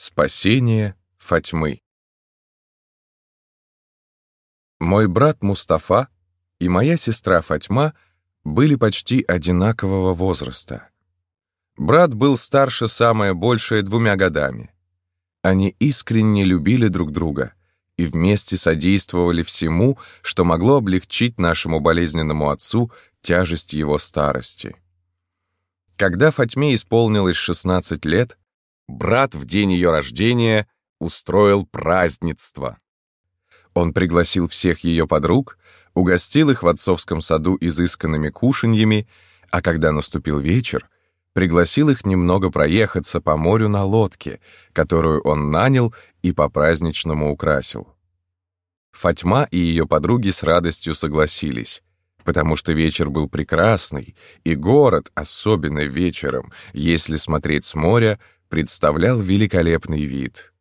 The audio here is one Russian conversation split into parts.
Спасение Фатьмы Мой брат Мустафа и моя сестра Фатьма были почти одинакового возраста. Брат был старше самое большее двумя годами. Они искренне любили друг друга и вместе содействовали всему, что могло облегчить нашему болезненному отцу тяжесть его старости. Когда Фатьме исполнилось 16 лет, брат в день ее рождения устроил празднество. Он пригласил всех ее подруг, угостил их в отцовском саду изысканными кушаньями, а когда наступил вечер, пригласил их немного проехаться по морю на лодке, которую он нанял и по-праздничному украсил. Фатьма и ее подруги с радостью согласились, потому что вечер был прекрасный, и город, особенно вечером, если смотреть с моря, представлял великолепный вид.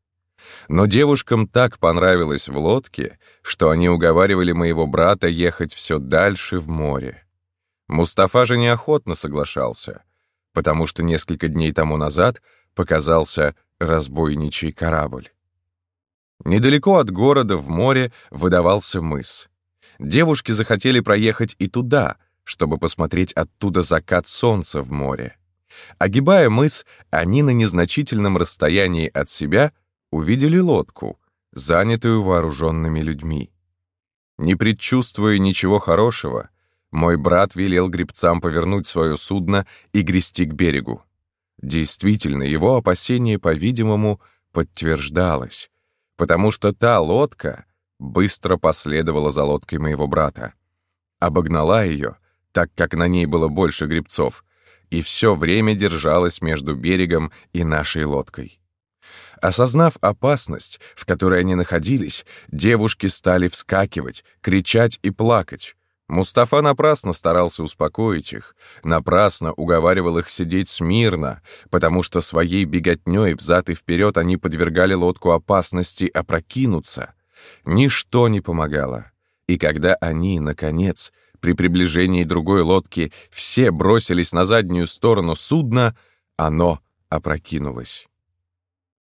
Но девушкам так понравилось в лодке, что они уговаривали моего брата ехать все дальше в море. Мустафа же неохотно соглашался, потому что несколько дней тому назад показался разбойничий корабль. Недалеко от города в море выдавался мыс. Девушки захотели проехать и туда, чтобы посмотреть оттуда закат солнца в море. Огибая мыс, они на незначительном расстоянии от себя увидели лодку, занятую вооруженными людьми. Не предчувствуя ничего хорошего, мой брат велел гребцам повернуть свое судно и грести к берегу. Действительно, его опасение, по-видимому, подтверждалось, потому что та лодка быстро последовала за лодкой моего брата. Обогнала ее, так как на ней было больше гребцов, и все время держалась между берегом и нашей лодкой. Осознав опасность, в которой они находились, девушки стали вскакивать, кричать и плакать. Мустафа напрасно старался успокоить их, напрасно уговаривал их сидеть смирно, потому что своей беготней взад и вперед они подвергали лодку опасности опрокинуться. Ничто не помогало. И когда они, наконец, при приближении другой лодки все бросились на заднюю сторону судна, оно опрокинулось.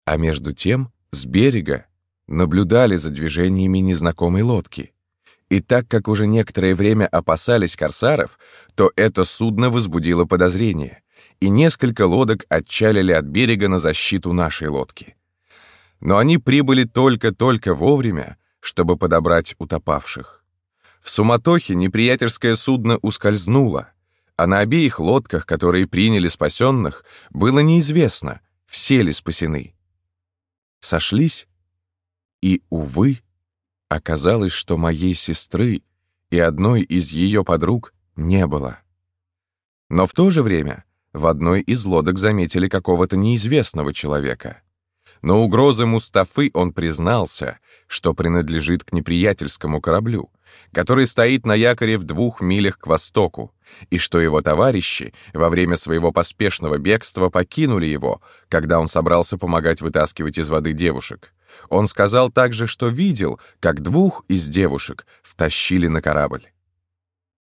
А между тем с берега наблюдали за движениями незнакомой лодки. И так как уже некоторое время опасались корсаров, то это судно возбудило подозрение, и несколько лодок отчалили от берега на защиту нашей лодки. Но они прибыли только-только вовремя, чтобы подобрать утопавших. В суматохе неприятельское судно ускользнуло, а на обеих лодках, которые приняли спасенных, было неизвестно, все ли спасены. Сошлись, и, увы, оказалось, что моей сестры и одной из ее подруг не было. Но в то же время в одной из лодок заметили какого-то неизвестного человека. Но угрозы Мустафы он признался, что принадлежит к неприятельскому кораблю, который стоит на якоре в двух милях к востоку, и что его товарищи во время своего поспешного бегства покинули его, когда он собрался помогать вытаскивать из воды девушек. Он сказал также, что видел, как двух из девушек втащили на корабль.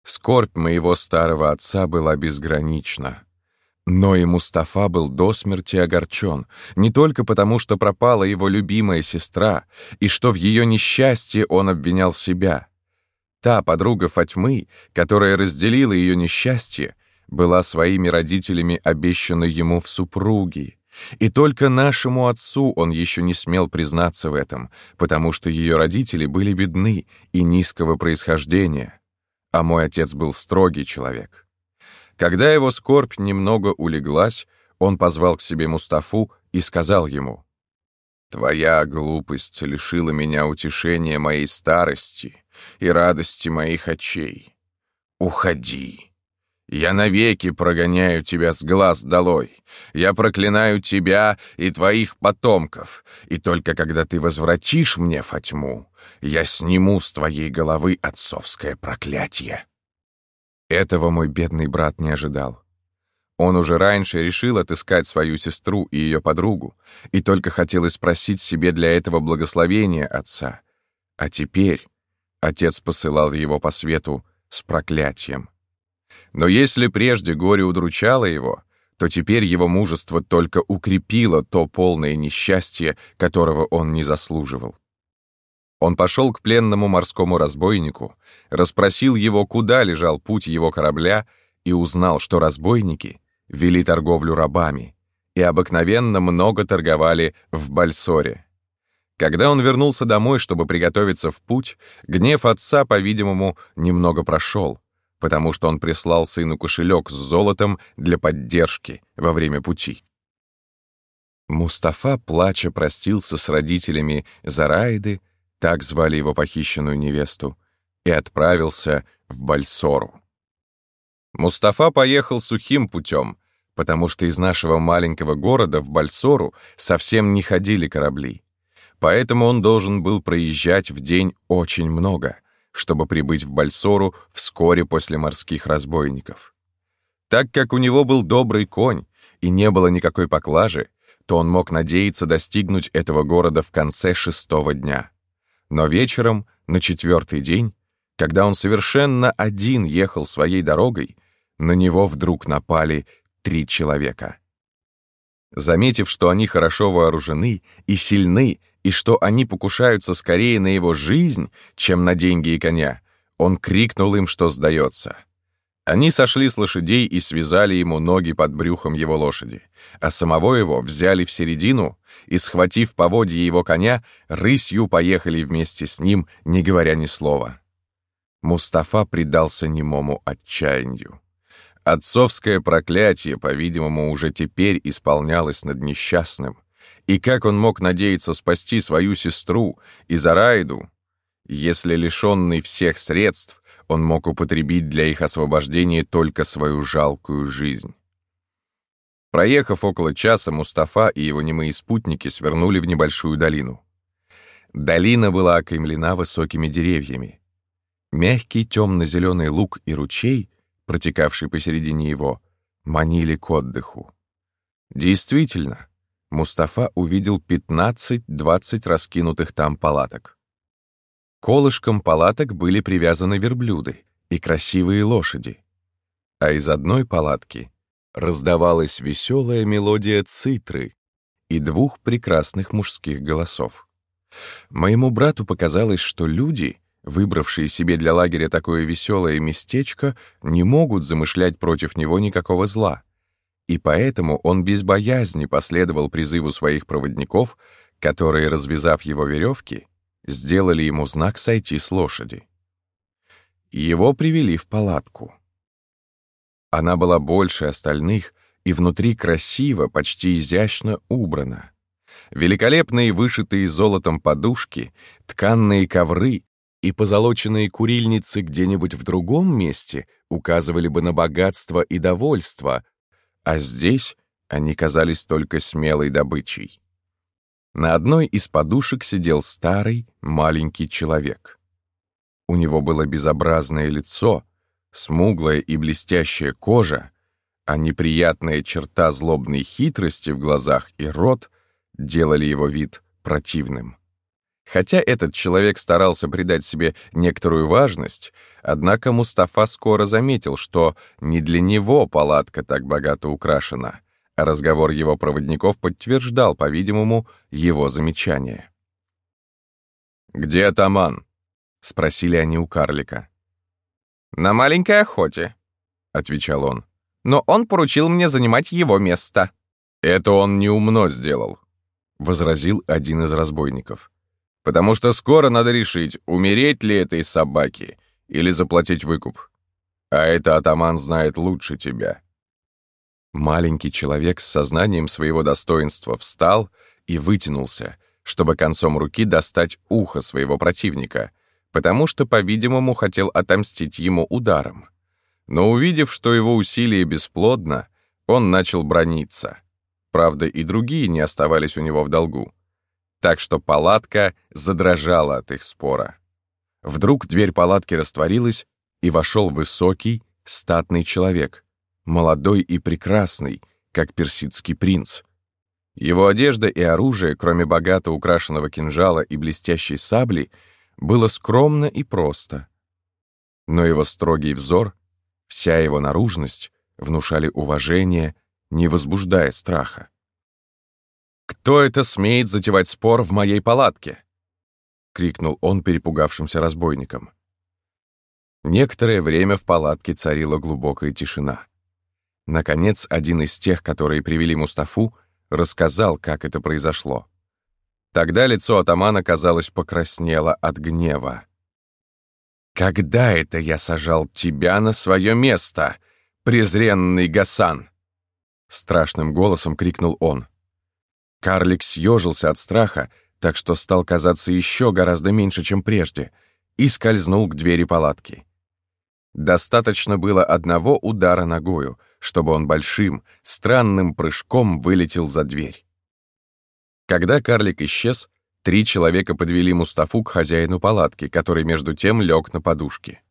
Скорбь моего старого отца была безгранична. Но и Мустафа был до смерти огорчен, не только потому, что пропала его любимая сестра, и что в ее несчастье он обвинял себя — Та подруга Фатьмы, которая разделила ее несчастье, была своими родителями обещана ему в супруги. И только нашему отцу он еще не смел признаться в этом, потому что ее родители были бедны и низкого происхождения, а мой отец был строгий человек. Когда его скорбь немного улеглась, он позвал к себе Мустафу и сказал ему, «Твоя глупость лишила меня утешения моей старости, и радости моих очей. Уходи. Я навеки прогоняю тебя с глаз долой. Я проклинаю тебя и твоих потомков, и только когда ты возвратишь мне Фатьму, я сниму с твоей головы отцовское проклятие». Этого мой бедный брат не ожидал. Он уже раньше решил отыскать свою сестру и ее подругу, и только хотел спросить себе для этого благословения отца. А теперь Отец посылал его по свету с проклятием. Но если прежде горе удручало его, то теперь его мужество только укрепило то полное несчастье, которого он не заслуживал. Он пошел к пленному морскому разбойнику, расспросил его, куда лежал путь его корабля, и узнал, что разбойники вели торговлю рабами и обыкновенно много торговали в Бальсоре. Когда он вернулся домой, чтобы приготовиться в путь, гнев отца, по-видимому, немного прошел, потому что он прислал сыну кошелек с золотом для поддержки во время пути. Мустафа, плача, простился с родителями Зараиды, так звали его похищенную невесту, и отправился в Бальсору. Мустафа поехал сухим путем, потому что из нашего маленького города в Бальсору совсем не ходили корабли. Поэтому он должен был проезжать в день очень много, чтобы прибыть в Бальсору вскоре после морских разбойников. Так как у него был добрый конь и не было никакой поклажи, то он мог надеяться достигнуть этого города в конце шестого дня. Но вечером, на четвертый день, когда он совершенно один ехал своей дорогой, на него вдруг напали три человека. Заметив, что они хорошо вооружены и сильны, и что они покушаются скорее на его жизнь, чем на деньги и коня, он крикнул им, что сдается. Они сошли с лошадей и связали ему ноги под брюхом его лошади, а самого его взяли в середину и, схватив поводья его коня, рысью поехали вместе с ним, не говоря ни слова. Мустафа предался немому отчаянию. Отцовское проклятие, по-видимому, уже теперь исполнялось над несчастным. И как он мог надеяться спасти свою сестру и Зарайду, если лишенный всех средств он мог употребить для их освобождения только свою жалкую жизнь? Проехав около часа, Мустафа и его немые спутники свернули в небольшую долину. Долина была окаймлена высокими деревьями. Мягкий темно-зеленый луг и ручей — протекавший посередине его, манили к отдыху. Действительно, Мустафа увидел 15-20 раскинутых там палаток. Колышком палаток были привязаны верблюды и красивые лошади, а из одной палатки раздавалась веселая мелодия цитры и двух прекрасных мужских голосов. Моему брату показалось, что люди — выбравшие себе для лагеря такое веселое местечко, не могут замышлять против него никакого зла. И поэтому он без боязни последовал призыву своих проводников, которые, развязав его веревки, сделали ему знак сойти с лошади. Его привели в палатку. Она была больше остальных и внутри красиво, почти изящно убрана. Великолепные вышитые золотом подушки, тканные ковры и позолоченные курильницы где-нибудь в другом месте указывали бы на богатство и довольство, а здесь они казались только смелой добычей. На одной из подушек сидел старый, маленький человек. У него было безобразное лицо, смуглая и блестящая кожа, а неприятная черта злобной хитрости в глазах и рот делали его вид противным. Хотя этот человек старался придать себе некоторую важность, однако Мустафа скоро заметил, что не для него палатка так богато украшена, разговор его проводников подтверждал, по-видимому, его замечание. «Где атаман?» — спросили они у карлика. «На маленькой охоте», — отвечал он. «Но он поручил мне занимать его место». «Это он неумно сделал», — возразил один из разбойников потому что скоро надо решить, умереть ли этой собаке или заплатить выкуп. А это атаман знает лучше тебя. Маленький человек с сознанием своего достоинства встал и вытянулся, чтобы концом руки достать ухо своего противника, потому что, по-видимому, хотел отомстить ему ударом. Но увидев, что его усилие бесплодно, он начал брониться. Правда, и другие не оставались у него в долгу так что палатка задрожала от их спора. Вдруг дверь палатки растворилась, и вошел высокий, статный человек, молодой и прекрасный, как персидский принц. Его одежда и оружие, кроме богато украшенного кинжала и блестящей сабли, было скромно и просто. Но его строгий взор, вся его наружность внушали уважение, не возбуждая страха. «Кто это смеет затевать спор в моей палатке?» — крикнул он перепугавшимся разбойникам. Некоторое время в палатке царила глубокая тишина. Наконец, один из тех, которые привели Мустафу, рассказал, как это произошло. Тогда лицо атамана, казалось, покраснело от гнева. «Когда это я сажал тебя на свое место, презренный Гасан?» Страшным голосом крикнул он. Карлик съежился от страха, так что стал казаться еще гораздо меньше, чем прежде, и скользнул к двери палатки. Достаточно было одного удара ногою, чтобы он большим, странным прыжком вылетел за дверь. Когда карлик исчез, три человека подвели Мустафу к хозяину палатки, который между тем лег на подушке.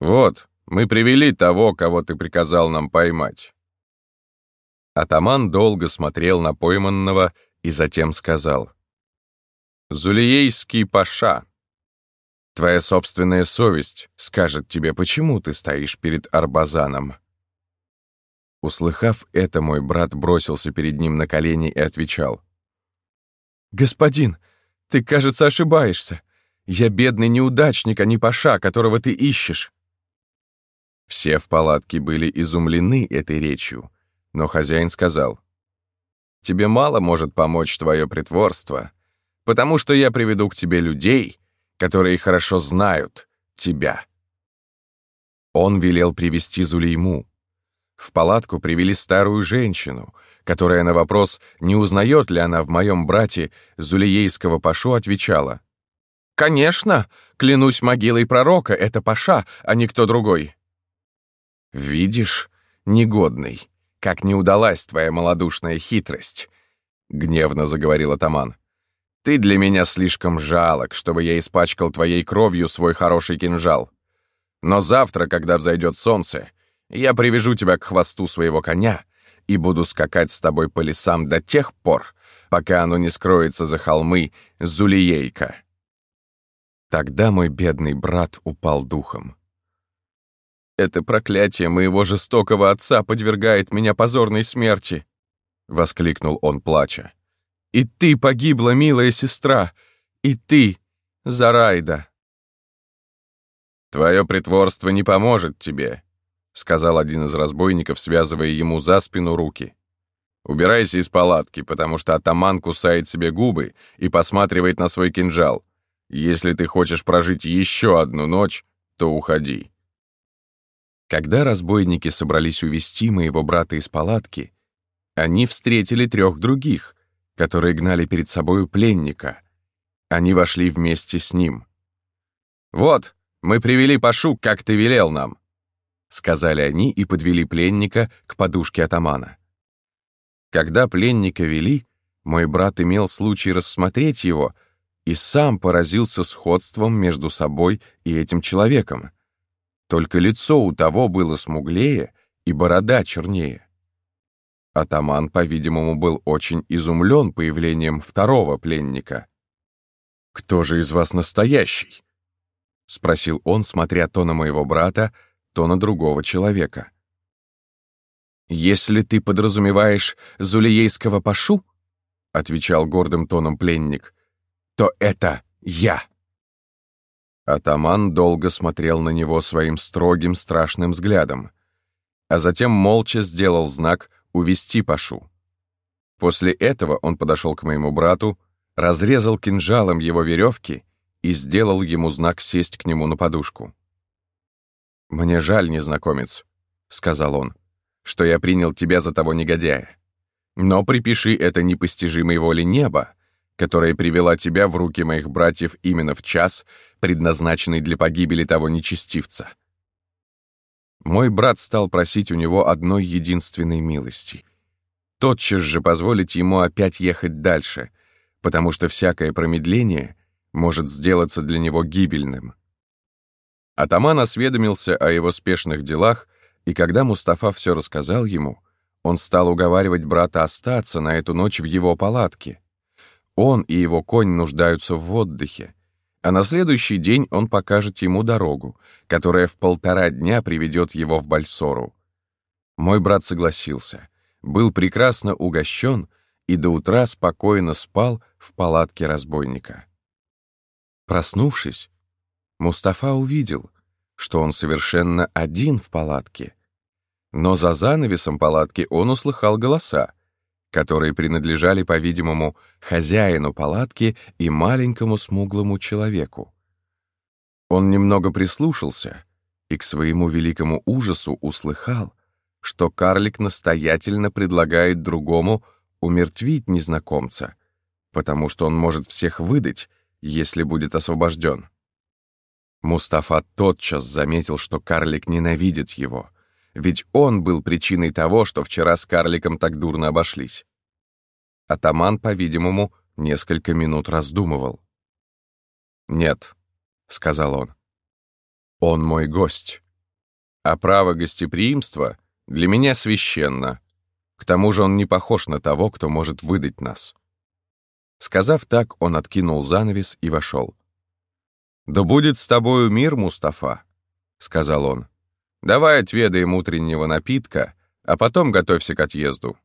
«Вот, мы привели того, кого ты приказал нам поймать». Атаман долго смотрел на пойманного и затем сказал. «Зулиейский паша, Твоя собственная совесть скажет тебе, почему ты стоишь перед Арбазаном. Услыхав это, мой брат бросился перед ним на колени и отвечал. «Господин, ты, кажется, ошибаешься. Я бедный неудачник, а не паша, которого ты ищешь». Все в палатке были изумлены этой речью, но хозяин сказал, «Тебе мало может помочь твое притворство, потому что я приведу к тебе людей, которые хорошо знают тебя». Он велел привести Зулейму. В палатку привели старую женщину, которая на вопрос, не узнает ли она в моем брате Зулиейского Пашу, отвечала. «Конечно, клянусь могилой пророка, это Паша, а не кто другой». «Видишь, негодный, как не удалась твоя малодушная хитрость», — гневно заговорил атаман. Ты для меня слишком жалок, чтобы я испачкал твоей кровью свой хороший кинжал. Но завтра, когда взойдет солнце, я привяжу тебя к хвосту своего коня и буду скакать с тобой по лесам до тех пор, пока оно не скроется за холмы Зулиейка. Тогда мой бедный брат упал духом. «Это проклятие моего жестокого отца подвергает меня позорной смерти!» — воскликнул он, плача. И ты погибла, милая сестра, и ты, Зарайда. Твое притворство не поможет тебе, сказал один из разбойников, связывая ему за спину руки. Убирайся из палатки, потому что атаман кусает себе губы и посматривает на свой кинжал. Если ты хочешь прожить еще одну ночь, то уходи. Когда разбойники собрались увести моего брата из палатки, они встретили трех других, которые гнали перед собою пленника. Они вошли вместе с ним. «Вот, мы привели Пашу, как ты велел нам», — сказали они и подвели пленника к подушке атамана. Когда пленника вели, мой брат имел случай рассмотреть его и сам поразился сходством между собой и этим человеком. Только лицо у того было смуглее и борода чернее. Атаман, по-видимому, был очень изумлен появлением второго пленника. «Кто же из вас настоящий?» — спросил он, смотря то на моего брата, то на другого человека. «Если ты подразумеваешь Зулиейского Пашу, — отвечал гордым тоном пленник, — то это я». Атаман долго смотрел на него своим строгим страшным взглядом, а затем молча сделал знак увести Пашу. После этого он подошел к моему брату, разрезал кинжалом его веревки и сделал ему знак сесть к нему на подушку. «Мне жаль, незнакомец», — сказал он, — «что я принял тебя за того негодяя. Но припиши это непостижимой воле неба, которая привела тебя в руки моих братьев именно в час, предназначенный для погибели того нечестивца. Мой брат стал просить у него одной единственной милости. Тотчас же позволить ему опять ехать дальше, потому что всякое промедление может сделаться для него гибельным. Атаман осведомился о его спешных делах, и когда Мустафа все рассказал ему, он стал уговаривать брата остаться на эту ночь в его палатке. Он и его конь нуждаются в отдыхе, а на следующий день он покажет ему дорогу, которая в полтора дня приведет его в Бальсору. Мой брат согласился, был прекрасно угощен и до утра спокойно спал в палатке разбойника. Проснувшись, Мустафа увидел, что он совершенно один в палатке. Но за занавесом палатки он услыхал голоса, которые принадлежали, по-видимому, хозяину палатки и маленькому смуглому человеку. Он немного прислушался и к своему великому ужасу услыхал, что карлик настоятельно предлагает другому умертвить незнакомца, потому что он может всех выдать, если будет освобожден. Мустафа тотчас заметил, что карлик ненавидит его, ведь он был причиной того, что вчера с карликом так дурно обошлись. Атаман, по-видимому, несколько минут раздумывал. «Нет», — сказал он, — «он мой гость, а право гостеприимства для меня священно. К тому же он не похож на того, кто может выдать нас». Сказав так, он откинул занавес и вошел. «Да будет с тобою мир, Мустафа», — сказал он. «Давай отведаем утреннего напитка, а потом готовься к отъезду».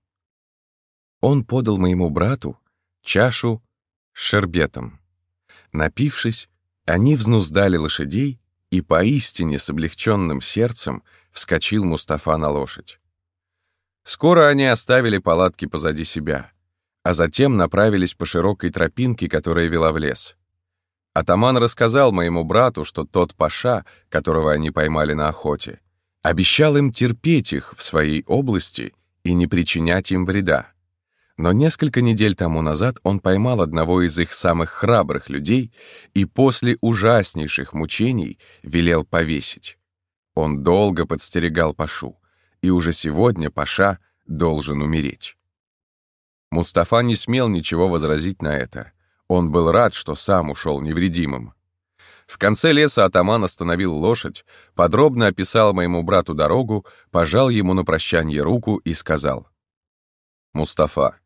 Он подал моему брату чашу с шербетом. Напившись, они взнуздали лошадей, и поистине с облегченным сердцем вскочил Мустафа на лошадь. Скоро они оставили палатки позади себя, а затем направились по широкой тропинке, которая вела в лес. Атаман рассказал моему брату, что тот паша, которого они поймали на охоте, обещал им терпеть их в своей области и не причинять им вреда. Но несколько недель тому назад он поймал одного из их самых храбрых людей и после ужаснейших мучений велел повесить. Он долго подстерегал Пашу, и уже сегодня Паша должен умереть. Мустафа не смел ничего возразить на это — он был рад, что сам ушел невредимым. В конце леса атаман остановил лошадь, подробно описал моему брату дорогу, пожал ему на прощание руку и сказал. «Мустафа,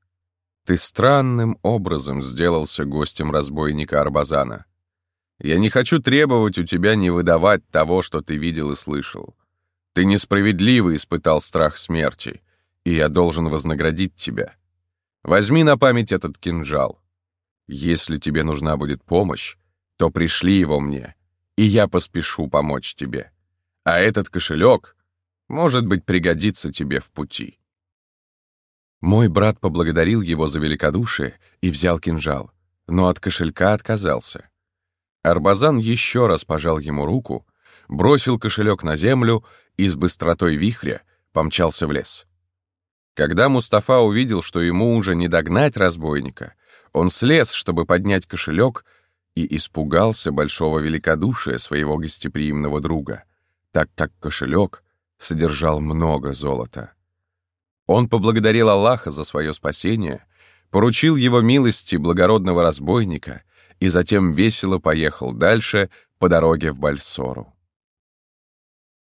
ты странным образом сделался гостем разбойника Арбазана. Я не хочу требовать у тебя не выдавать того, что ты видел и слышал. Ты несправедливо испытал страх смерти, и я должен вознаградить тебя. Возьми на память этот кинжал. Если тебе нужна будет помощь, то пришли его мне, и я поспешу помочь тебе. А этот кошелек, может быть, пригодится тебе в пути». Мой брат поблагодарил его за великодушие и взял кинжал, но от кошелька отказался. Арбазан еще раз пожал ему руку, бросил кошелек на землю и с быстротой вихря помчался в лес. Когда Мустафа увидел, что ему уже не догнать разбойника, он слез, чтобы поднять кошелек, и испугался большого великодушия своего гостеприимного друга, так как кошелек содержал много золота. Он поблагодарил Аллаха за свое спасение, поручил его милости благородного разбойника и затем весело поехал дальше по дороге в Бальсору.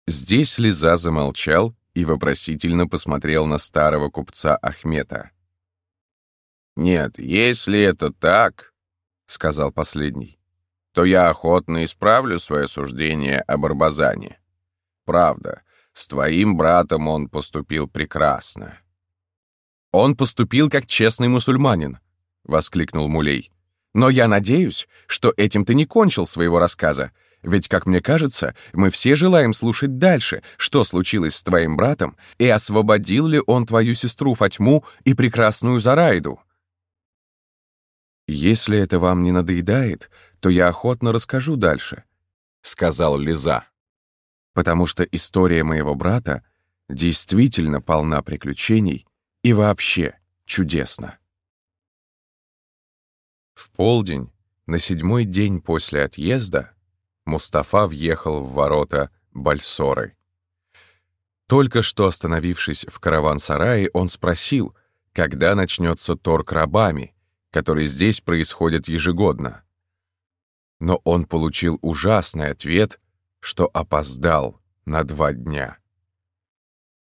Здесь Лиза замолчал и вопросительно посмотрел на старого купца Ахмета. «Нет, если это так, — сказал последний, — то я охотно исправлю свое суждение об Арбазане. Правда, с твоим братом он поступил прекрасно». «Он поступил как честный мусульманин», — воскликнул Мулей. «Но я надеюсь, что этим ты не кончил своего рассказа, ведь, как мне кажется, мы все желаем слушать дальше, что случилось с твоим братом, и освободил ли он твою сестру Фатьму и прекрасную Зарайду». «Если это вам не надоедает, то я охотно расскажу дальше», — сказал Лиза. «Потому что история моего брата действительно полна приключений и вообще чудесна». В полдень, на седьмой день после отъезда, Мустафа въехал в ворота Бальсоры. Только что остановившись в караван-сарае, он спросил, когда начнется торг рабами, который здесь происходит ежегодно. Но он получил ужасный ответ, что опоздал на два дня.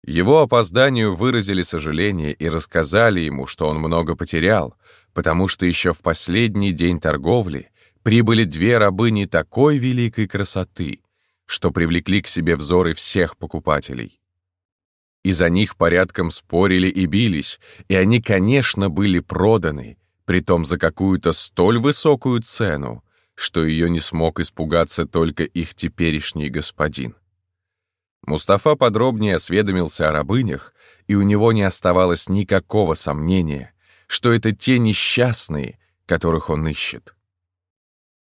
Его опозданию выразили сожаление и рассказали ему, что он много потерял, потому что еще в последний день торговли прибыли две рабыни такой великой красоты, что привлекли к себе взоры всех покупателей. и за них порядком спорили и бились, и они, конечно, были проданы, притом за какую-то столь высокую цену, что ее не смог испугаться только их теперешний господин. Мустафа подробнее осведомился о рабынях, и у него не оставалось никакого сомнения, что это те несчастные, которых он ищет.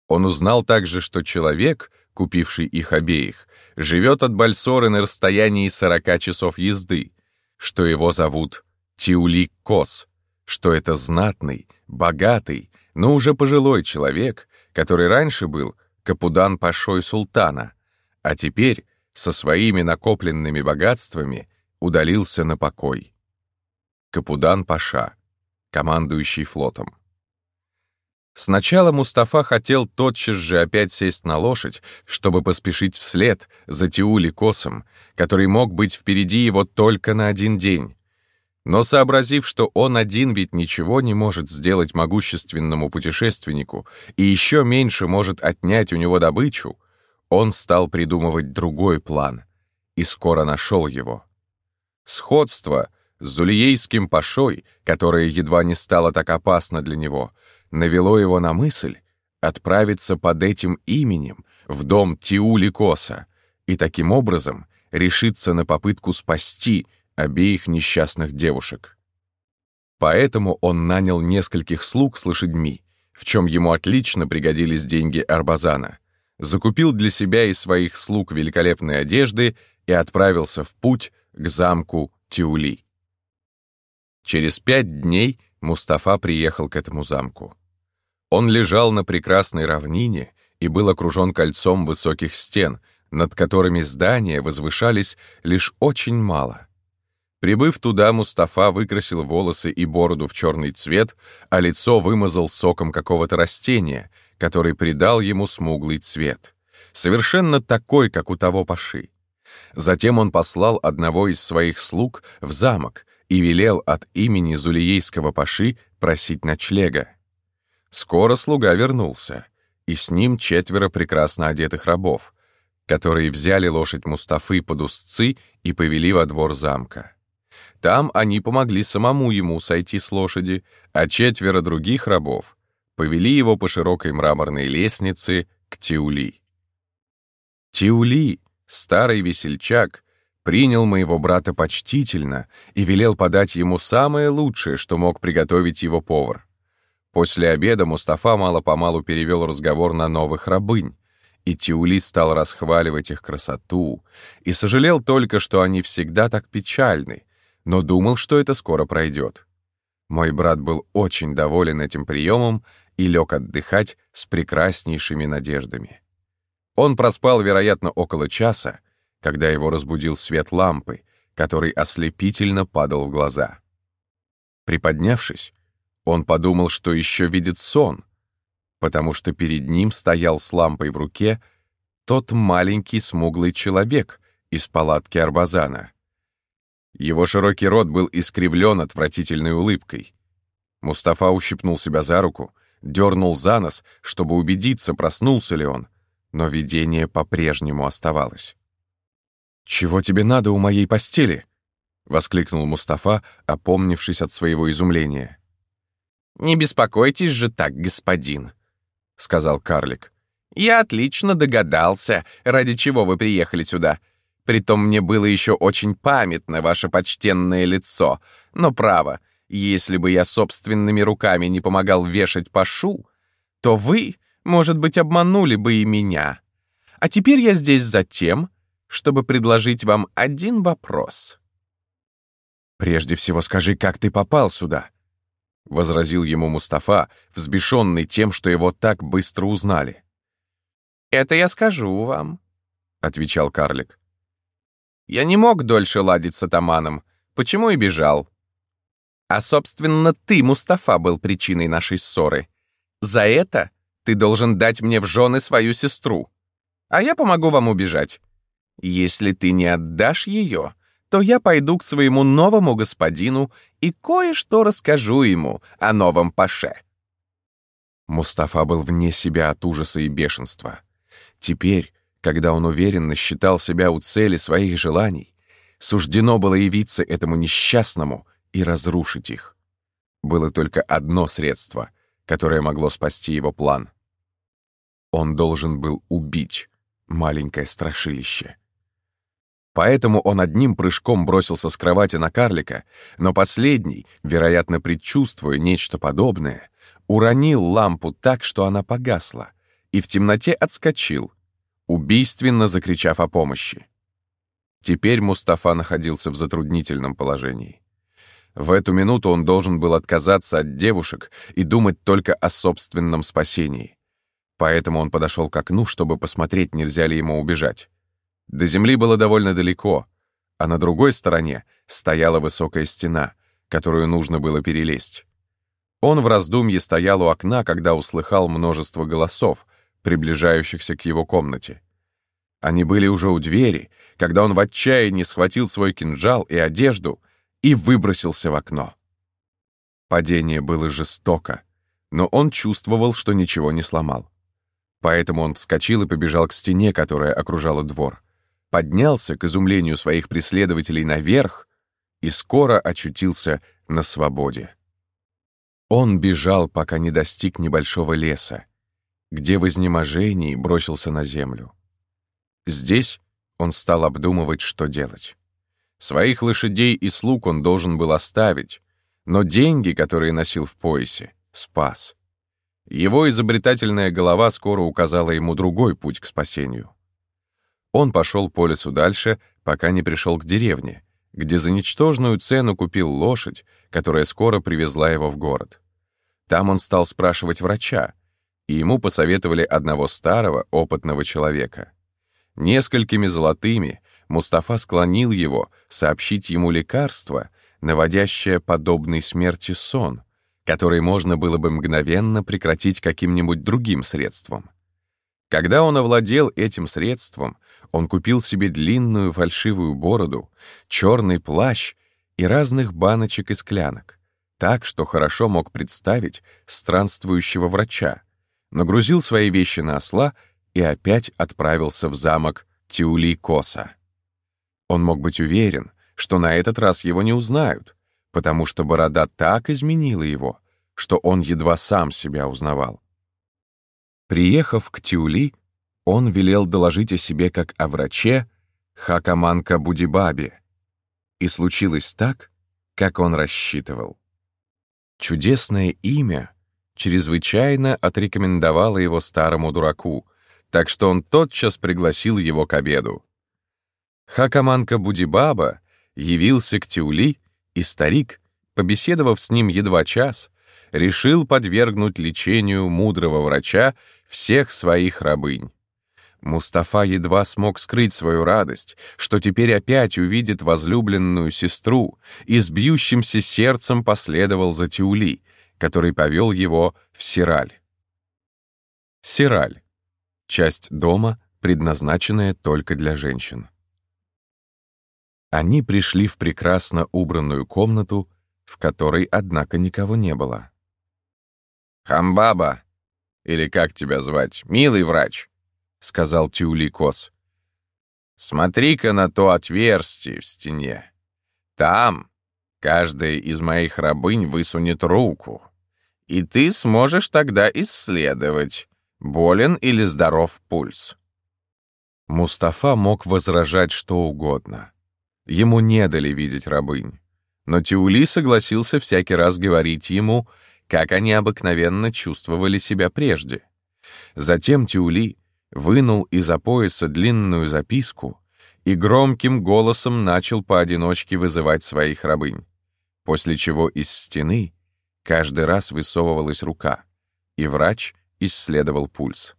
Он узнал также, что человек, купивший их обеих, живет от Бальсоры на расстоянии 40 часов езды, что его зовут Тиулик Кос, что это знатный, богатый, но уже пожилой человек, который раньше был Капудан Пашой Султана, а теперь со своими накопленными богатствами удалился на покой. Капудан Паша, командующий флотом. Сначала Мустафа хотел тотчас же опять сесть на лошадь, чтобы поспешить вслед за Тиули Косом, который мог быть впереди его только на один день. Но сообразив, что он один ведь ничего не может сделать могущественному путешественнику и еще меньше может отнять у него добычу, он стал придумывать другой план и скоро нашел его. Сходство с Зулиейским пашой, которое едва не стало так опасно для него — навело его на мысль отправиться под этим именем в дом Тиули Коса и таким образом решиться на попытку спасти обеих несчастных девушек. Поэтому он нанял нескольких слуг с лошадьми, в чем ему отлично пригодились деньги Арбазана, закупил для себя и своих слуг великолепные одежды и отправился в путь к замку Тиули. Через пять дней Мустафа приехал к этому замку. Он лежал на прекрасной равнине и был окружен кольцом высоких стен, над которыми здания возвышались лишь очень мало. Прибыв туда, Мустафа выкрасил волосы и бороду в черный цвет, а лицо вымазал соком какого-то растения, который придал ему смуглый цвет, совершенно такой, как у того паши. Затем он послал одного из своих слуг в замок и велел от имени Зулиейского паши просить ночлега. Скоро слуга вернулся, и с ним четверо прекрасно одетых рабов, которые взяли лошадь Мустафы под узцы и повели во двор замка. Там они помогли самому ему сойти с лошади, а четверо других рабов повели его по широкой мраморной лестнице к Тиули. Тиули, старый весельчак, принял моего брата почтительно и велел подать ему самое лучшее, что мог приготовить его повар. После обеда Мустафа мало-помалу перевел разговор на новых рабынь, и Тиули стал расхваливать их красоту, и сожалел только, что они всегда так печальны, но думал, что это скоро пройдет. Мой брат был очень доволен этим приемом и лег отдыхать с прекраснейшими надеждами. Он проспал, вероятно, около часа, когда его разбудил свет лампы, который ослепительно падал в глаза. Приподнявшись, он подумал, что еще видит сон, потому что перед ним стоял с лампой в руке тот маленький смуглый человек из палатки Арбазана. Его широкий рот был искривлен отвратительной улыбкой. Мустафа ущипнул себя за руку, дернул за нос, чтобы убедиться, проснулся ли он, но видение по-прежнему оставалось. «Чего тебе надо у моей постели?» — воскликнул Мустафа, опомнившись от своего изумления. «Не беспокойтесь же так, господин», — сказал карлик. «Я отлично догадался, ради чего вы приехали сюда. Притом мне было еще очень памятно ваше почтенное лицо. Но право, если бы я собственными руками не помогал вешать пашу, то вы, может быть, обманули бы и меня. А теперь я здесь за тем, чтобы предложить вам один вопрос». «Прежде всего скажи, как ты попал сюда?» — возразил ему Мустафа, взбешенный тем, что его так быстро узнали. «Это я скажу вам», — отвечал карлик. «Я не мог дольше ладить с атаманом, почему и бежал. А, собственно, ты, Мустафа, был причиной нашей ссоры. За это ты должен дать мне в жены свою сестру, а я помогу вам убежать. Если ты не отдашь ее, то я пойду к своему новому господину и кое-что расскажу ему о новом паше». Мустафа был вне себя от ужаса и бешенства. Теперь, когда он уверенно считал себя у цели своих желаний, суждено было явиться этому несчастному и разрушить их. Было только одно средство, которое могло спасти его план. Он должен был убить маленькое страшилище. Поэтому он одним прыжком бросился с кровати на карлика, но последний, вероятно, предчувствуя нечто подобное, уронил лампу так, что она погасла, и в темноте отскочил, убийственно закричав о помощи. Теперь Мустафа находился в затруднительном положении. В эту минуту он должен был отказаться от девушек и думать только о собственном спасении. Поэтому он подошел к окну, чтобы посмотреть, нельзя ли ему убежать. До земли было довольно далеко, а на другой стороне стояла высокая стена, которую нужно было перелезть. Он в раздумье стоял у окна, когда услыхал множество голосов, приближающихся к его комнате. Они были уже у двери, когда он в отчаянии схватил свой кинжал и одежду и выбросился в окно. Падение было жестоко, но он чувствовал, что ничего не сломал. Поэтому он вскочил и побежал к стене, которая окружала двор поднялся, к изумлению своих преследователей, наверх и скоро очутился на свободе. Он бежал, пока не достиг небольшого леса, где в изнеможении бросился на землю. Здесь он стал обдумывать, что делать. Своих лошадей и слуг он должен был оставить, но деньги, которые носил в поясе, спас. Его изобретательная голова скоро указала ему другой путь к спасению. Он пошел по лесу дальше, пока не пришел к деревне, где за ничтожную цену купил лошадь, которая скоро привезла его в город. Там он стал спрашивать врача, и ему посоветовали одного старого, опытного человека. Несколькими золотыми Мустафа склонил его сообщить ему лекарство, наводящее подобный смерти сон, который можно было бы мгновенно прекратить каким-нибудь другим средством. Когда он овладел этим средством, он купил себе длинную фальшивую бороду, черный плащ и разных баночек и склянок, так, что хорошо мог представить странствующего врача, нагрузил свои вещи на осла и опять отправился в замок Тиули-Коса. Он мог быть уверен, что на этот раз его не узнают, потому что борода так изменила его, что он едва сам себя узнавал. Приехав к Тиули, он велел доложить о себе как о враче Хакаманка Будибабе. И случилось так, как он рассчитывал. Чудесное имя чрезвычайно отрекомендовало его старому дураку, так что он тотчас пригласил его к обеду. Хакаманка Будибаба явился к Тиули, и старик, побеседовав с ним едва час, решил подвергнуть лечению мудрого врача всех своих рабынь. Мустафа едва смог скрыть свою радость, что теперь опять увидит возлюбленную сестру, и с бьющимся сердцем последовал за Тиули, который повел его в Сираль. Сираль — часть дома, предназначенная только для женщин. Они пришли в прекрасно убранную комнату, в которой, однако, никого не было. «Хамбаба, или как тебя звать, милый врач?» — сказал Тюли Кос. «Смотри-ка на то отверстие в стене. Там каждая из моих рабынь высунет руку, и ты сможешь тогда исследовать, болен или здоров пульс». Мустафа мог возражать что угодно. Ему не дали видеть рабынь. Но Тиули согласился всякий раз говорить ему, как они обыкновенно чувствовали себя прежде. Затем Тиули вынул из-за пояса длинную записку и громким голосом начал поодиночке вызывать своих рабынь, после чего из стены каждый раз высовывалась рука, и врач исследовал пульс.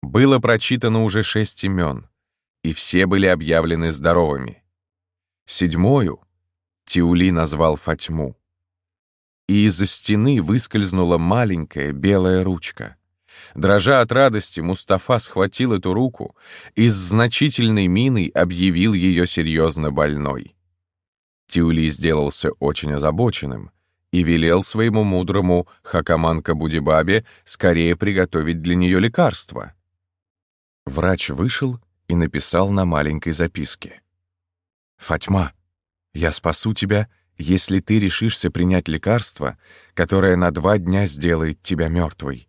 Было прочитано уже шесть имен, и все были объявлены здоровыми. Седьмою Тиули назвал Фатьму. И из-за стены выскользнула маленькая белая ручка — Дрожа от радости, Мустафа схватил эту руку и с значительной миной объявил ее серьезно больной. Тиули сделался очень озабоченным и велел своему мудрому Хакаманка Будибабе скорее приготовить для нее лекарство. Врач вышел и написал на маленькой записке. «Фатьма, я спасу тебя, если ты решишься принять лекарство, которое на два дня сделает тебя мертвой.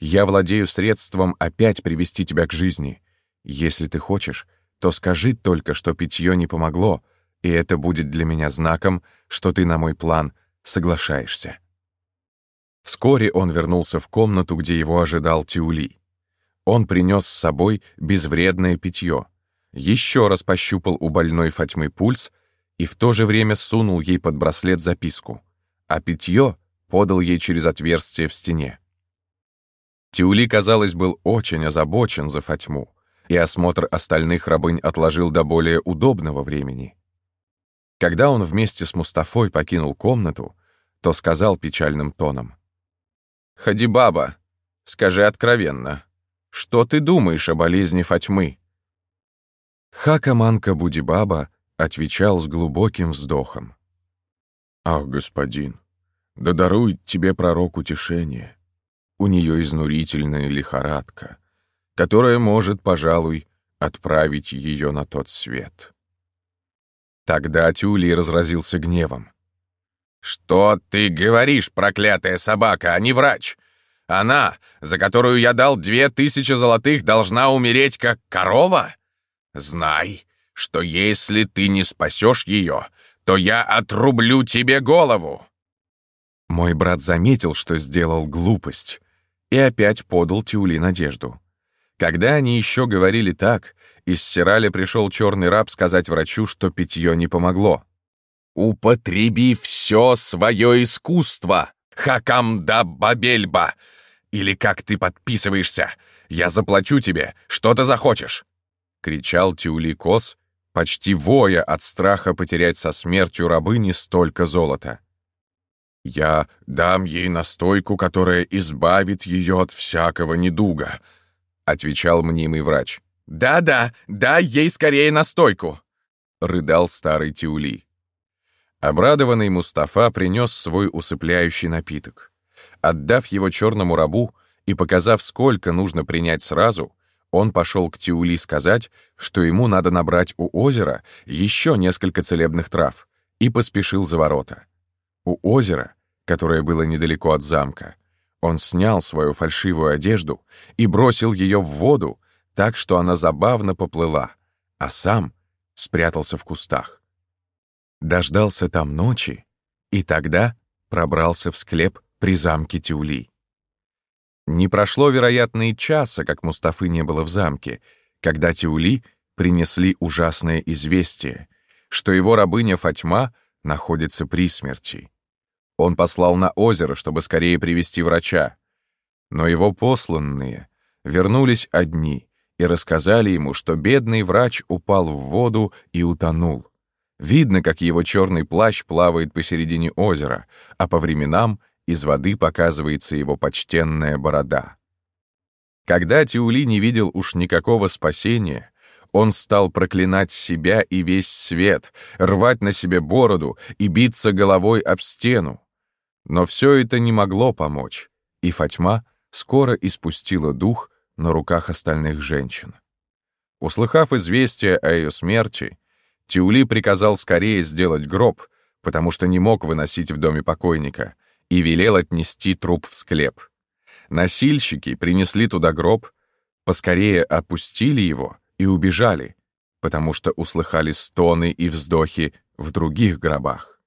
Я владею средством опять привести тебя к жизни. Если ты хочешь, то скажи только, что питье не помогло, и это будет для меня знаком, что ты на мой план соглашаешься». Вскоре он вернулся в комнату, где его ожидал Тиули. Он принес с собой безвредное питье, еще раз пощупал у больной Фатьмы пульс и в то же время сунул ей под браслет записку, а питье подал ей через отверстие в стене. Тиули, казалось, был очень озабочен за Фатьму, и осмотр остальных рабынь отложил до более удобного времени. Когда он вместе с Мустафой покинул комнату, то сказал печальным тоном. «Хадибаба, скажи откровенно, что ты думаешь о болезни Фатьмы?» Хакаманка Будибаба отвечал с глубоким вздохом. «Ах, господин, да дарует тебе пророк утешение. У нее изнурительная лихорадка, которая может, пожалуй, отправить ее на тот свет». Тогда Тюли разразился гневом. «Что ты говоришь, проклятая собака, а не врач? Она, за которую я дал две тысячи золотых, должна умереть как корова? Знай, что если ты не спасешь ее, то я отрублю тебе голову!» Мой брат заметил, что сделал глупость, и опять подал Тюли надежду. Когда они еще говорили так, из Сирали пришел черный раб сказать врачу, что питье не помогло. «Употреби все свое искусство, Хакамда Бабельба! Или как ты подписываешься? Я заплачу тебе, что ты захочешь!» кричал Тиуликос, почти воя от страха потерять со смертью рабыни столько золота. «Я дам ей настойку, которая избавит ее от всякого недуга», — отвечал мнимый врач. «Да-да, дай ей скорее настойку», — рыдал старый Тиули. Обрадованный Мустафа принес свой усыпляющий напиток. Отдав его черному рабу и показав, сколько нужно принять сразу, он пошел к Тиули сказать, что ему надо набрать у озера еще несколько целебных трав, и поспешил за ворота. У озера, которое было недалеко от замка, он снял свою фальшивую одежду и бросил ее в воду, так что она забавно поплыла, а сам спрятался в кустах. Дождался там ночи, и тогда пробрался в склеп при замке Тиули. Не прошло, вероятно, и часа, как Мустафы не было в замке, когда Тиули принесли ужасное известие, что его рабыня Фатьма находится при смерти. Он послал на озеро, чтобы скорее привести врача. Но его посланные вернулись одни и рассказали ему, что бедный врач упал в воду и утонул. Видно, как его черный плащ плавает посередине озера, а по временам — из воды показывается его почтенная борода. Когда Тиули не видел уж никакого спасения, он стал проклинать себя и весь свет, рвать на себе бороду и биться головой об стену. Но все это не могло помочь, и Фатьма скоро испустила дух на руках остальных женщин. Услыхав известие о ее смерти, Тиули приказал скорее сделать гроб, потому что не мог выносить в доме покойника, и велел отнести труп в склеп. Носильщики принесли туда гроб, поскорее опустили его и убежали, потому что услыхали стоны и вздохи в других гробах.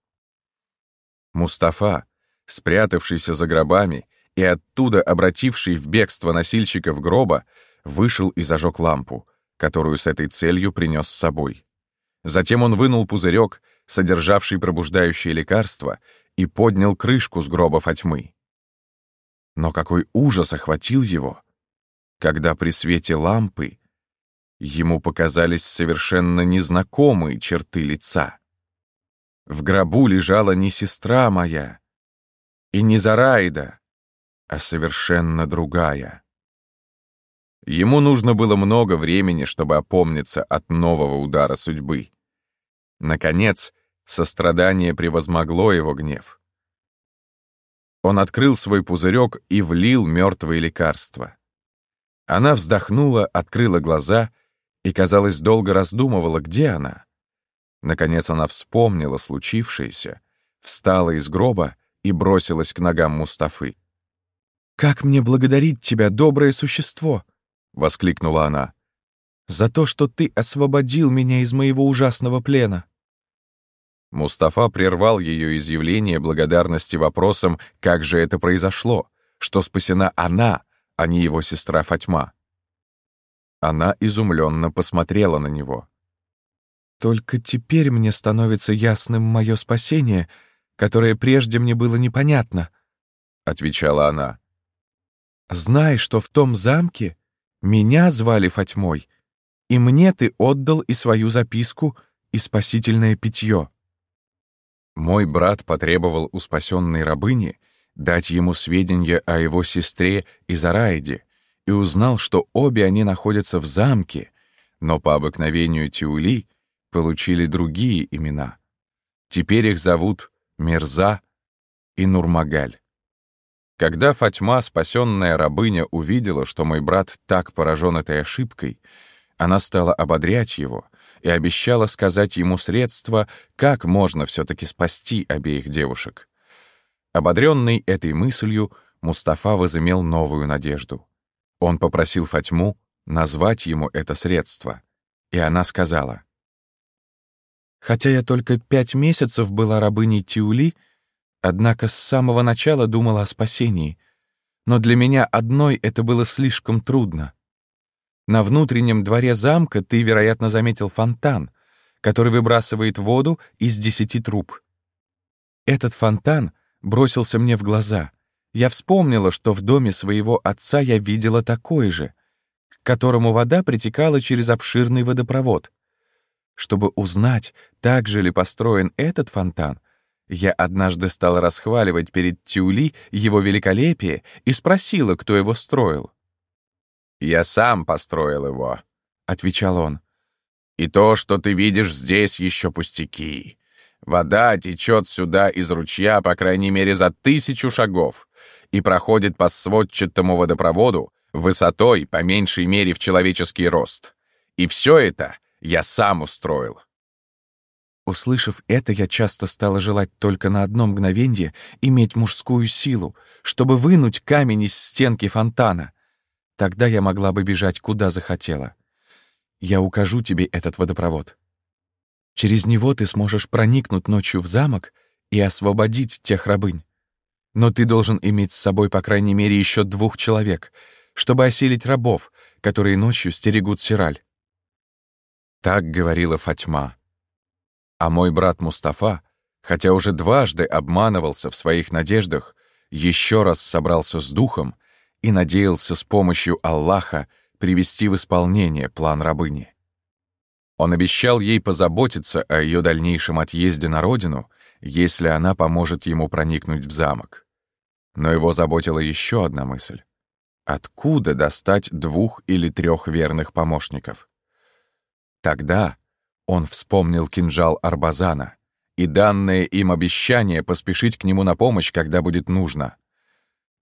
Мустафа, спрятавшийся за гробами и оттуда обративший в бегство носильщиков гроба, вышел и зажег лампу, которую с этой целью принес с собой. Затем он вынул пузырек, содержавший пробуждающее лекарство, и поднял крышку с гроба Фатьмы. Но какой ужас охватил его, когда при свете лампы ему показались совершенно незнакомые черты лица. В гробу лежала не сестра моя и не Зараида, а совершенно другая. Ему нужно было много времени, чтобы опомниться от нового удара судьбы. Наконец, Сострадание превозмогло его гнев. Он открыл свой пузырек и влил мертвое лекарство. Она вздохнула, открыла глаза и, казалось, долго раздумывала, где она. Наконец она вспомнила случившееся, встала из гроба и бросилась к ногам Мустафы. «Как мне благодарить тебя, доброе существо!» — воскликнула она. «За то, что ты освободил меня из моего ужасного плена!» Мустафа прервал ее изъявление благодарности вопросом, как же это произошло, что спасена она, а не его сестра Фатьма. Она изумленно посмотрела на него. «Только теперь мне становится ясным мое спасение, которое прежде мне было непонятно», — отвечала она. «Знай, что в том замке меня звали Фатьмой, и мне ты отдал и свою записку, и спасительное питье». Мой брат потребовал у спасенной рабыни дать ему сведения о его сестре Изараиде и узнал, что обе они находятся в замке, но по обыкновению Тиули получили другие имена. Теперь их зовут Мирза и Нурмагаль. Когда Фатьма, спасенная рабыня, увидела, что мой брат так поражен этой ошибкой, она стала ободрять его и обещала сказать ему средства, как можно все-таки спасти обеих девушек. Ободренный этой мыслью, Мустафа возымел новую надежду. Он попросил Фатьму назвать ему это средство, и она сказала. «Хотя я только пять месяцев была рабыней Тиули, однако с самого начала думала о спасении, но для меня одной это было слишком трудно. На внутреннем дворе замка ты, вероятно, заметил фонтан, который выбрасывает воду из десяти труб. Этот фонтан бросился мне в глаза — я вспомнила, что в доме своего отца я видела такой же, к которому вода притекала через обширный водопровод. Чтобы узнать, так же ли построен этот фонтан, я однажды стала расхваливать перед Тюли его великолепие и спросила, кто его строил. «Я сам построил его», — отвечал он. «И то, что ты видишь здесь, еще пустяки. Вода течет сюда из ручья, по крайней мере, за тысячу шагов и проходит по сводчатому водопроводу высотой, по меньшей мере, в человеческий рост. И все это я сам устроил. Услышав это, я часто стала желать только на одно мгновенье иметь мужскую силу, чтобы вынуть камень из стенки фонтана. Тогда я могла бы бежать куда захотела. Я укажу тебе этот водопровод. Через него ты сможешь проникнуть ночью в замок и освободить тех рабынь. Но ты должен иметь с собой по крайней мере еще двух человек, чтобы осилить рабов, которые ночью стерегут Сираль. Так говорила Фатьма. А мой брат Мустафа, хотя уже дважды обманывался в своих надеждах, еще раз собрался с духом и надеялся с помощью Аллаха привести в исполнение план рабыни. Он обещал ей позаботиться о ее дальнейшем отъезде на родину, если она поможет ему проникнуть в замок. Но его заботила еще одна мысль. Откуда достать двух или трех верных помощников? Тогда он вспомнил кинжал Арбазана и данное им обещание поспешить к нему на помощь, когда будет нужно.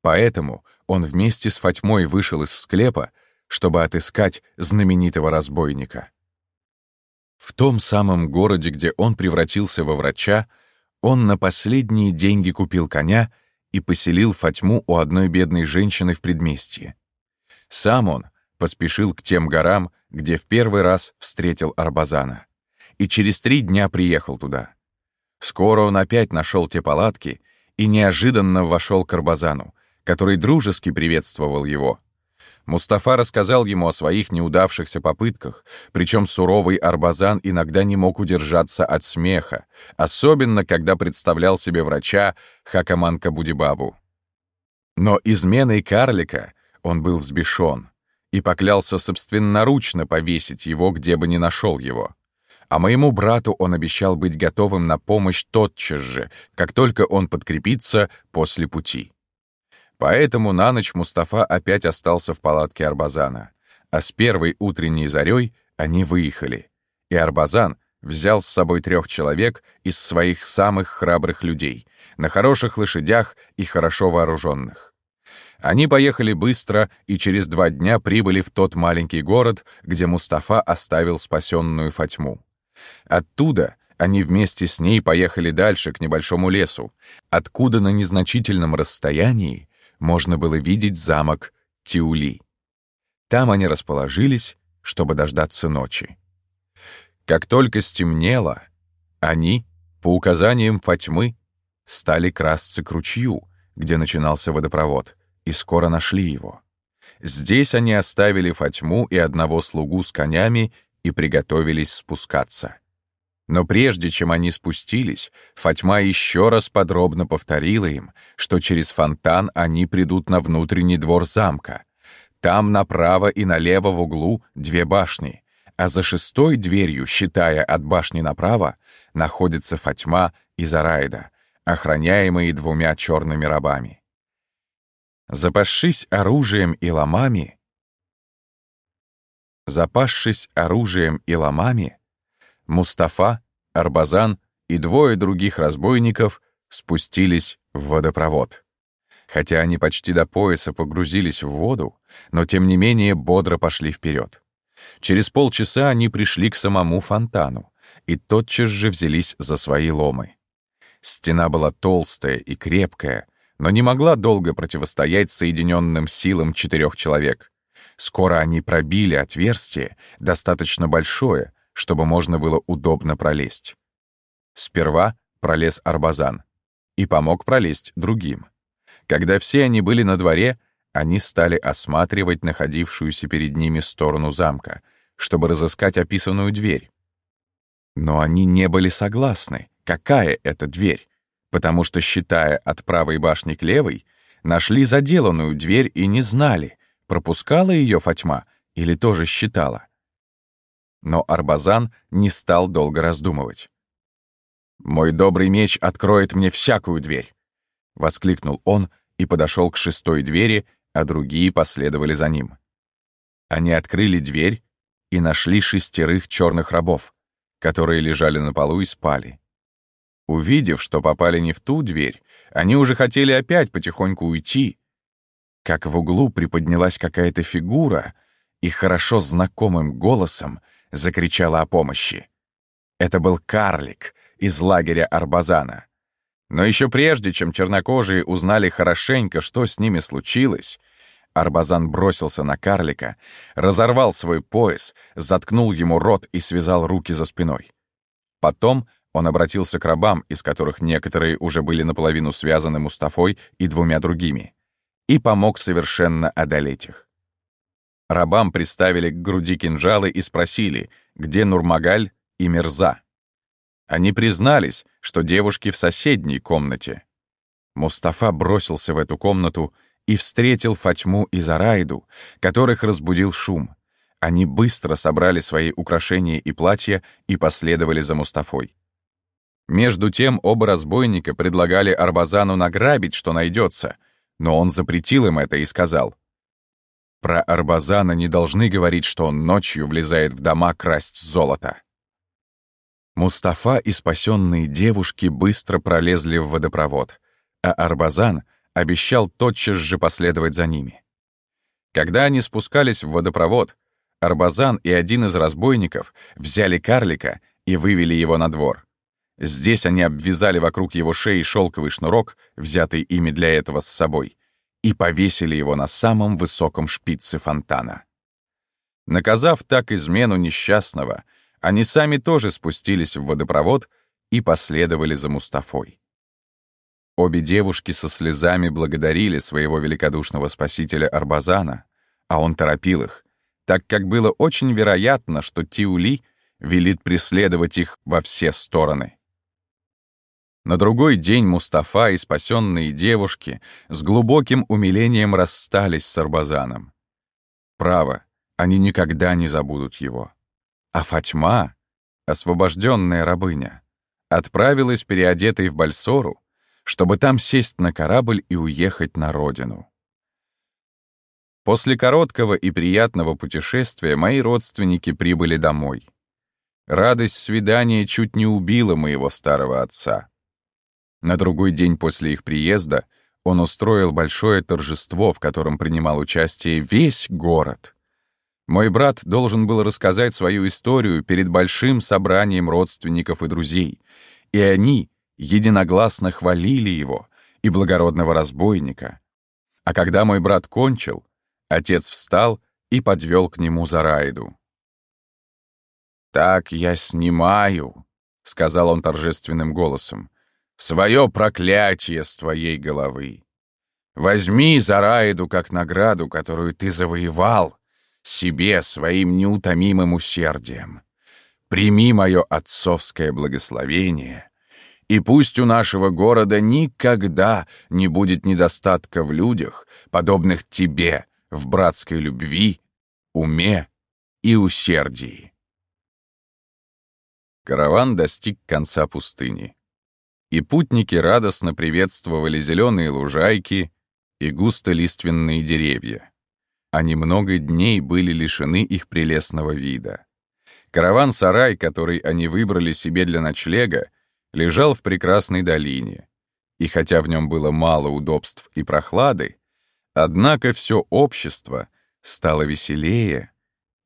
Поэтому он вместе с Фатьмой вышел из склепа, чтобы отыскать знаменитого разбойника. В том самом городе, где он превратился во врача, он на последние деньги купил коня — и поселил Фатьму у одной бедной женщины в предместье. Сам он поспешил к тем горам, где в первый раз встретил Арбазана, и через три дня приехал туда. Скоро он опять нашел те палатки и неожиданно вошел к Арбазану, который дружески приветствовал его — Мустафа рассказал ему о своих неудавшихся попытках, причем суровый Арбазан иногда не мог удержаться от смеха, особенно когда представлял себе врача Хакаманка Будибабу. Но изменой карлика он был взбешен и поклялся собственноручно повесить его, где бы ни нашел его. А моему брату он обещал быть готовым на помощь тотчас же, как только он подкрепится после пути. Поэтому на ночь Мустафа опять остался в палатке Арбазана. А с первой утренней зарей они выехали. И Арбазан взял с собой трех человек из своих самых храбрых людей, на хороших лошадях и хорошо вооруженных. Они поехали быстро и через два дня прибыли в тот маленький город, где Мустафа оставил спасенную Фатьму. Оттуда они вместе с ней поехали дальше, к небольшому лесу, откуда на незначительном расстоянии можно было видеть замок Тиули. Там они расположились, чтобы дождаться ночи. Как только стемнело, они, по указаниям Фатьмы, стали красться к ручью, где начинался водопровод, и скоро нашли его. Здесь они оставили Фатьму и одного слугу с конями и приготовились спускаться. Но прежде чем они спустились, Фатьма еще раз подробно повторила им, что через фонтан они придут на внутренний двор замка. Там направо и налево в углу две башни, а за шестой дверью, считая от башни направо, находится Фатьма и Зарайда, охраняемые двумя черными рабами. Запасшись оружием и ломами, запасшись оружием и ломами, Мустафа, Арбазан и двое других разбойников спустились в водопровод. Хотя они почти до пояса погрузились в воду, но тем не менее бодро пошли вперед. Через полчаса они пришли к самому фонтану и тотчас же взялись за свои ломы. Стена была толстая и крепкая, но не могла долго противостоять соединенным силам четырех человек. Скоро они пробили отверстие, достаточно большое, чтобы можно было удобно пролезть. Сперва пролез Арбазан и помог пролезть другим. Когда все они были на дворе, они стали осматривать находившуюся перед ними сторону замка, чтобы разыскать описанную дверь. Но они не были согласны, какая это дверь, потому что, считая от правой башни к левой, нашли заделанную дверь и не знали, пропускала ее Фатьма или тоже считала. Но Арбазан не стал долго раздумывать. «Мой добрый меч откроет мне всякую дверь!» — воскликнул он и подошел к шестой двери, а другие последовали за ним. Они открыли дверь и нашли шестерых черных рабов, которые лежали на полу и спали. Увидев, что попали не в ту дверь, они уже хотели опять потихоньку уйти, как в углу приподнялась какая-то фигура и хорошо знакомым голосом закричала о помощи. Это был карлик из лагеря Арбазана. Но еще прежде, чем чернокожие узнали хорошенько, что с ними случилось, Арбазан бросился на карлика, разорвал свой пояс, заткнул ему рот и связал руки за спиной. Потом он обратился к рабам, из которых некоторые уже были наполовину связаны Мустафой и двумя другими, и помог совершенно одолеть их. Рабам приставили к груди кинжалы и спросили, где Нурмагаль и Мирза. Они признались, что девушки в соседней комнате. Мустафа бросился в эту комнату и встретил Фатьму и Зарайду, которых разбудил шум. Они быстро собрали свои украшения и платья и последовали за Мустафой. Между тем оба разбойника предлагали Арбазану награбить, что найдется, но он запретил им это и сказал. Про Арбазана не должны говорить, что он ночью влезает в дома красть золото. Мустафа и спасенные девушки быстро пролезли в водопровод, а Арбазан — обещал тотчас же последовать за ними. Когда они спускались в водопровод, Арбазан и один из разбойников взяли карлика и вывели его на двор. Здесь они обвязали вокруг его шеи шелковый шнурок, взятый ими для этого с собой, и повесили его на самом высоком шпице фонтана. Наказав так измену несчастного, они сами тоже спустились в водопровод и последовали за Мустафой. Обе девушки со слезами благодарили своего великодушного спасителя Арбазана, а он торопил их, так как было очень вероятно, что Тиули велит преследовать их во все стороны. На другой день Мустафа и спасенные девушки с глубоким умилением расстались с Арбазаном. Право, они никогда не забудут его. А Фатьма, освобожденная рабыня, отправилась переодетой в Бальсору чтобы там сесть на корабль и уехать на родину. После короткого и приятного путешествия мои родственники прибыли домой. Радость свидания чуть не убила моего старого отца. На другой день после их приезда он устроил большое торжество, в котором принимал участие весь город. Мой брат должен был рассказать свою историю перед большим собранием родственников и друзей, и они единогласно хвалили его и благородного разбойника. А когда мой брат кончил, отец встал и подвел к нему Зараиду. «Так я снимаю», — сказал он торжественным голосом, — «свое проклятие с твоей головы. Возьми Зараиду как награду, которую ты завоевал, себе своим неутомимым усердием. Прими мое отцовское благословение, и пусть у нашего города никогда не будет недостатка в людях, подобных тебе, в братской любви, уме и усердии. Караван достиг конца пустыни, и путники радостно приветствовали зеленые лужайки и густолиственные деревья. Они много дней были лишены их прелестного вида. Караван-сарай, который они выбрали себе для ночлега, лежал в прекрасной долине. И хотя в нем было мало удобств и прохлады, однако все общество стало веселее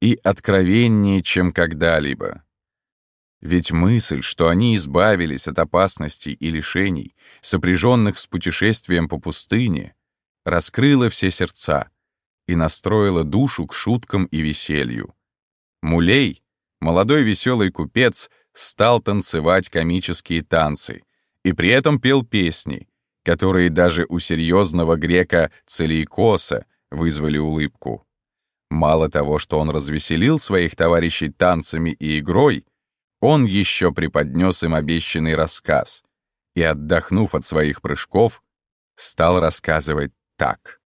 и откровеннее, чем когда-либо. Ведь мысль, что они избавились от опасностей и лишений, сопряженных с путешествием по пустыне, раскрыла все сердца и настроила душу к шуткам и веселью. Мулей, молодой веселый купец, стал танцевать комические танцы и при этом пел песни, которые даже у серьезного грека Целикоса вызвали улыбку. Мало того, что он развеселил своих товарищей танцами и игрой, он еще преподнес им обещанный рассказ и, отдохнув от своих прыжков, стал рассказывать так.